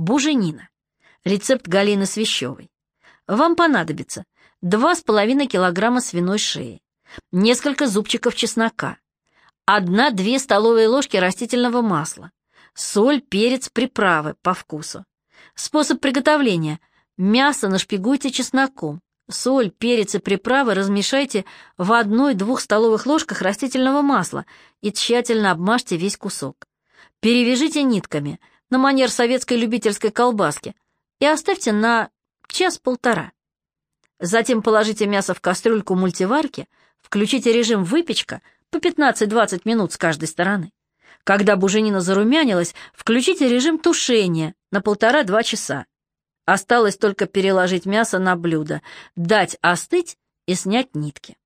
Буженина. Рецепт Галины Свящевой. Вам понадобится 2,5 килограмма свиной шеи, несколько зубчиков чеснока, 1-2 столовые ложки растительного масла, соль, перец, приправы по вкусу. Способ приготовления. Мясо нашпигуйте чесноком. Соль, перец и приправы размешайте в 1-2 столовых ложках растительного масла и тщательно обмажьте весь кусок. Перевяжите нитками на манер советской любительской колбаски и оставьте на час-полтора. Затем положите мясо в кастрюльку мультиварки, включите режим выпечка по 15-20 минут с каждой стороны. Когда буженина зарумянилась, включите режим тушения на полтора-два часа. Осталось только переложить мясо на блюдо, дать остыть и снять нитки.